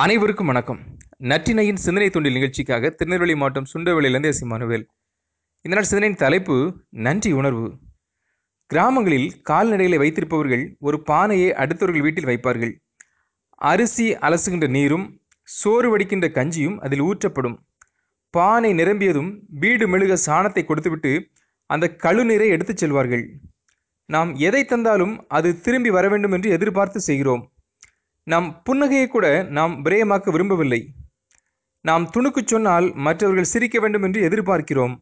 அனைவருக்கும் வணக்கம். நற்றினையின் சிந்தனை தொண்டில் நிகழ்ச்சிக்காக திருநெல்வேலி மாவட்டம் சுண்டவெளியிலிருந்து எஸ். மனுவேல் இந்த நாள் சிந்தனையின் தலைப்பு நன்றி உணர்வு. கிராமங்களில் கால்நடைகளை வைத்திருப்பவர்கள் ஒரு பானையை அடுத்தவர்கள் வீட்டில் வைப்பார்கள். அரிசி அலசுகின்ற நீரும் சோறு வடிக்கின்ற கஞ்சியும் அதில் ஊற்றப்படும். பானை நிரம்பியதும் வீடு மெழுக சாணத்தை கொடுத்துவிட்டு அந்த கழுநீரை எடுத்துச் செல்வார்கள். நாம் எதை தந்தாலும் அது திரும்பி வர வேண்டும் என்று எதிர்பார்த்து செய்கிறோம். நம் புன்னகையை கூட நாம் விரயமாக்க விரும்பவில்லை. நாம் துணுக்குச் சொன்னால் மற்றவர்கள் சிரிக்க வேண்டும் என்று எதிர்பார்க்கிறோம்.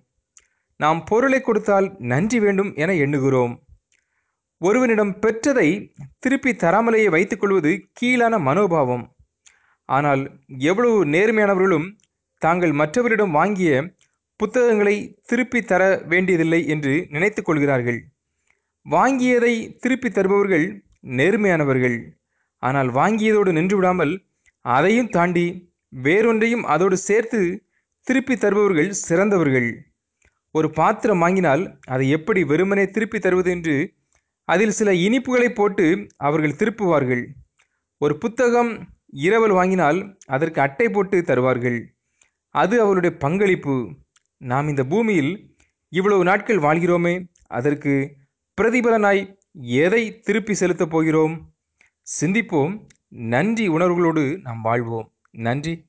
நாம் பொருளை கொடுத்தால் நன்றி வேண்டும் என எண்ணுகிறோம். ஒருவனிடம் பெற்றதை திருப்பி தராமலேயே வைத்துக்கொள்வது கீழான மனோபாவம். ஆனால் எவ்வளவு நேர்மையானவர்களும் தாங்கள் மற்றவரிடம் வாங்கிய புத்தகங்களை திருப்பி தர வேண்டியதில்லை என்று நினைத்து கொள்கிறார்கள். வாங்கியதை திருப்பி தருபவர்கள் நேர்மையானவர்கள். ஆனால் வாங்கியதோடு நின்று விடாமல் அதையும் தாண்டி வேறொன்றையும் அதோடு சேர்த்து திருப்பி தருபவர்கள் சிறந்தவர்கள். ஒரு பாத்திரம் வாங்கினால் அதை எப்படி வெறுமனே திருப்பி தருவது என்று அதில் சில இனிப்புகளை போட்டு அவர்கள் திருப்புவார்கள். ஒரு புத்தகம் இரவல் வாங்கினால் அதற்கு அட்டை போட்டு தருவார்கள். அது அவருடைய பங்களிப்பு. நாம் இந்த பூமியில் இவ்வளவு நாட்கள் வாழ்கிறோமே அதற்கு பிரதிபலனாய் எதை திருப்பி செலுத்தப் போகிறோம்? சிந்திப்போம். நன்றி உணர்வுகளோடு நாம் வாழ்வோம். நன்றி.